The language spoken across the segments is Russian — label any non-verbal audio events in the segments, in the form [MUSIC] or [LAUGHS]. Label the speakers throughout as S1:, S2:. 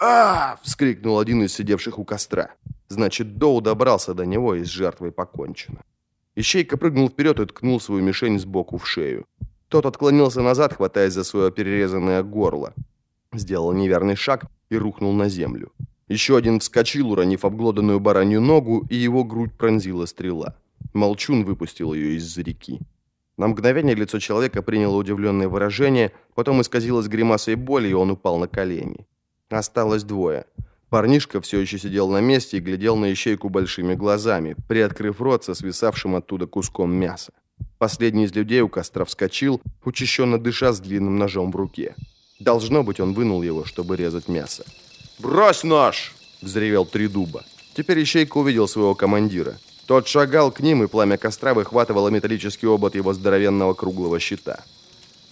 S1: а вскрикнул один из сидевших у костра. Значит, Доу добрался до него, и с жертвой покончено. Ищейка прыгнул вперед и ткнул свою мишень сбоку в шею. Тот отклонился назад, хватаясь за свое перерезанное горло. Сделал неверный шаг и рухнул на землю. Еще один вскочил, уронив обглоданную баранью ногу, и его грудь пронзила стрела. Молчун выпустил ее из реки. На мгновение лицо человека приняло удивленное выражение, потом исказилось гримасой боли, и он упал на колени. Осталось двое. Парнишка все еще сидел на месте и глядел на ищейку большими глазами, приоткрыв рот со свисавшим оттуда куском мяса. Последний из людей у костра вскочил, учащенно дыша с длинным ножом в руке. Должно быть, он вынул его, чтобы резать мясо. «Брось нож!» – взревел Тридуба. Теперь Ищейка увидел своего командира. Тот шагал к ним, и пламя костра выхватывало металлический обод его здоровенного круглого щита.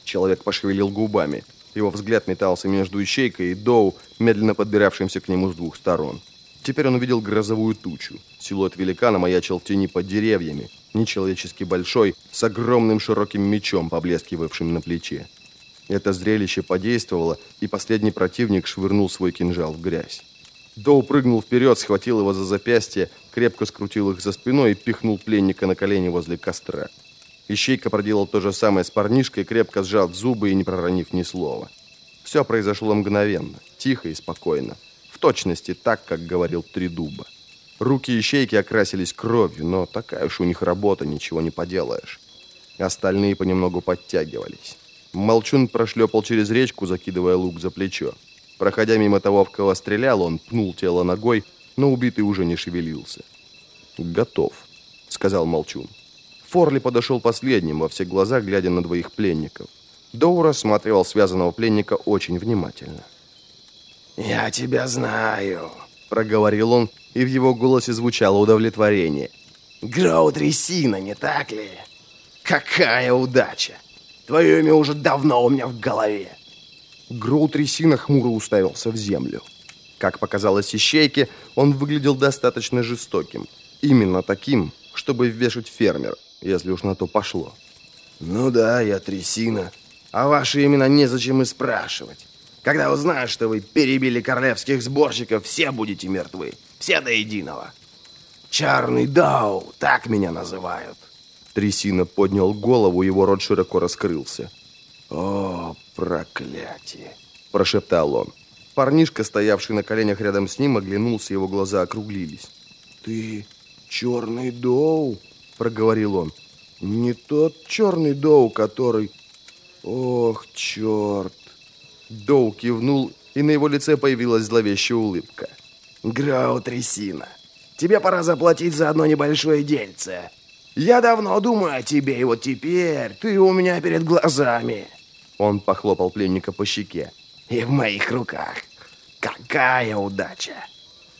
S1: Человек пошевелил губами. Его взгляд метался между Ищейкой и Доу, медленно подбиравшимся к нему с двух сторон. Теперь он увидел грозовую тучу. Силуэт великана маячил в тени под деревьями, нечеловечески большой, с огромным широким мечом, поблескивавшим на плече. Это зрелище подействовало, и последний противник швырнул свой кинжал в грязь. Доу прыгнул вперед, схватил его за запястье, крепко скрутил их за спиной и пихнул пленника на колени возле костра. Ищейка проделал то же самое с парнишкой, крепко сжав зубы и не проронив ни слова. Все произошло мгновенно, тихо и спокойно. В точности так, как говорил Тридуба. Руки ищейки окрасились кровью, но такая уж у них работа, ничего не поделаешь. Остальные понемногу подтягивались. Молчун прошлепал через речку, закидывая лук за плечо. Проходя мимо того, в кого стрелял, он пнул тело ногой, но убитый уже не шевелился. «Готов», — сказал Молчун. Форли подошел последним, во все глаза глядя на двоих пленников. Доу рассматривал связанного пленника очень внимательно.
S2: «Я тебя знаю», —
S1: проговорил он, и в его голосе звучало удовлетворение.
S2: «Гроу трясина, не так ли? Какая удача! Твое имя уже давно у меня в голове.
S1: Гроу трясина хмуро уставился в землю. Как показалось ищейке, он выглядел достаточно жестоким. Именно таким, чтобы вешать фермера, если уж на то пошло.
S2: «Ну да, я трясина. А ваши имена незачем и спрашивать. Когда узнаю, что вы перебили королевских сборщиков, все будете мертвы. Все до единого. Чарный Дау, так меня называют.
S1: Трясина поднял голову, его рот широко раскрылся.
S2: «О, проклятие!»
S1: – прошептал он. Парнишка, стоявший на коленях рядом с ним, оглянулся, его глаза округлились.
S2: «Ты черный доу?» – проговорил он. «Не тот черный доу, который...» «Ох, черт!»
S1: Доу кивнул, и на его лице появилась зловещая улыбка.
S2: «Грау, трясина, тебе пора заплатить за одно небольшое дельце. Я давно думаю о тебе, и вот теперь ты у меня перед глазами.
S1: Он похлопал пленника по щеке.
S2: И в моих руках. Какая удача!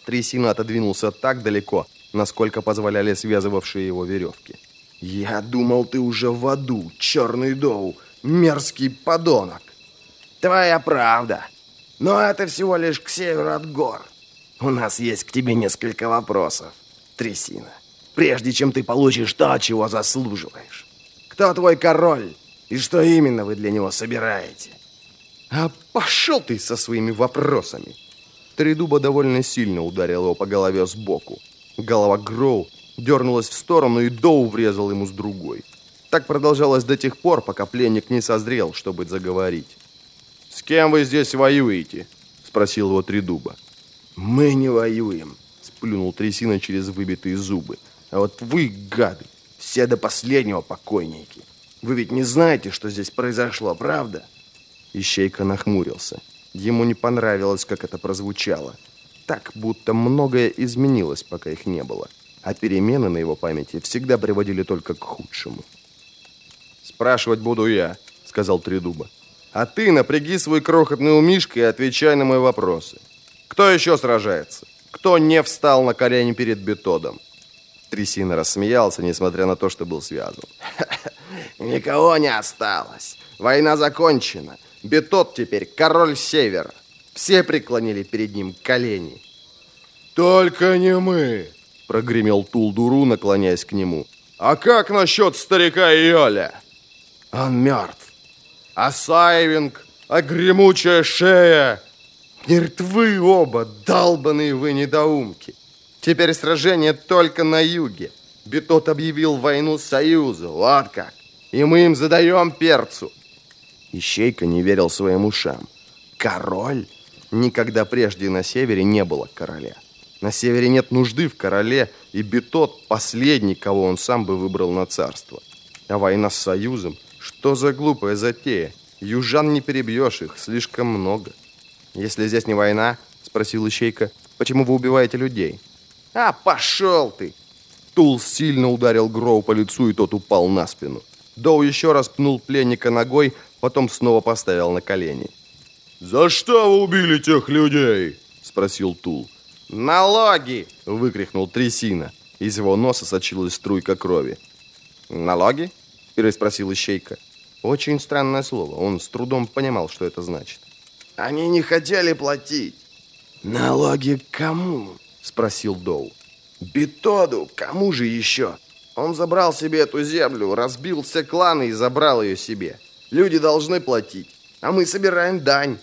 S1: Трясина отодвинулся так далеко, насколько позволяли связывавшие его веревки.
S2: Я думал, ты уже в аду, черный доу, мерзкий подонок. Твоя правда. Но это всего лишь к северу от гор. У нас есть к тебе несколько вопросов, Трясина прежде чем ты получишь то, чего заслуживаешь. Кто твой король и что именно вы для него собираете?
S1: А пошел ты со своими вопросами. Тридуба довольно сильно ударил его по голове сбоку. Голова Гроу дернулась в сторону, и Доу врезал ему с другой. Так продолжалось до тех пор, пока пленник не созрел, чтобы заговорить. «С кем вы здесь воюете?» – спросил его Тридуба.
S2: «Мы не воюем», –
S1: сплюнул Трясина через выбитые зубы. А вот вы, гады, все до последнего покойники. Вы ведь не знаете, что здесь произошло, правда? Ищейка нахмурился. Ему не понравилось, как это прозвучало. Так, будто многое изменилось, пока их не было. А перемены на его памяти всегда приводили только к худшему. «Спрашивать буду я», — сказал Тридуба. «А ты напряги свой крохотный умишка и отвечай на мои вопросы. Кто еще сражается? Кто не встал на колени перед Бетодом? Трясина рассмеялся, несмотря на то, что был связан. [LAUGHS]
S2: «Никого не осталось. Война закончена. Бетот теперь король севера. Все преклонили перед ним колени».
S1: «Только не мы!» – прогремел Тулдуру, наклоняясь к нему. «А как насчет старика Йоля?»
S2: «Он мертв.
S1: А Сайвинг? А гремучая шея?» Мертвы оба, долбаные вы недоумки. Теперь сражение только на юге. Бетот объявил войну Союзу, вот как. И мы им задаем перцу. Ищейка не верил своим ушам. Король? Никогда прежде на севере не было короля. На севере нет нужды в короле, и Бетот – последний, кого он сам бы выбрал на царство. А война с Союзом? Что за глупая затея? Южан не перебьешь их, слишком много. Если здесь не война, спросил Ищейка, почему вы убиваете людей? А, пошел ты! Тул сильно ударил Гроу по лицу, и тот упал на спину. Доу еще раз пнул пленника ногой, потом снова поставил на колени.
S3: «За что вы убили тех людей?» – спросил Тул.
S1: «Налоги!» – выкрикнул Трясина. Из его носа сочилась струйка крови. «Налоги?» – переспросил Ищейка. Очень странное слово. Он с трудом понимал, что это значит.
S2: «Они не хотели платить». «Налоги кому?» – спросил Доу. «Бетоду, кому же еще?» Он забрал себе эту землю, разбил все кланы и забрал ее себе. Люди должны платить, а мы собираем дань.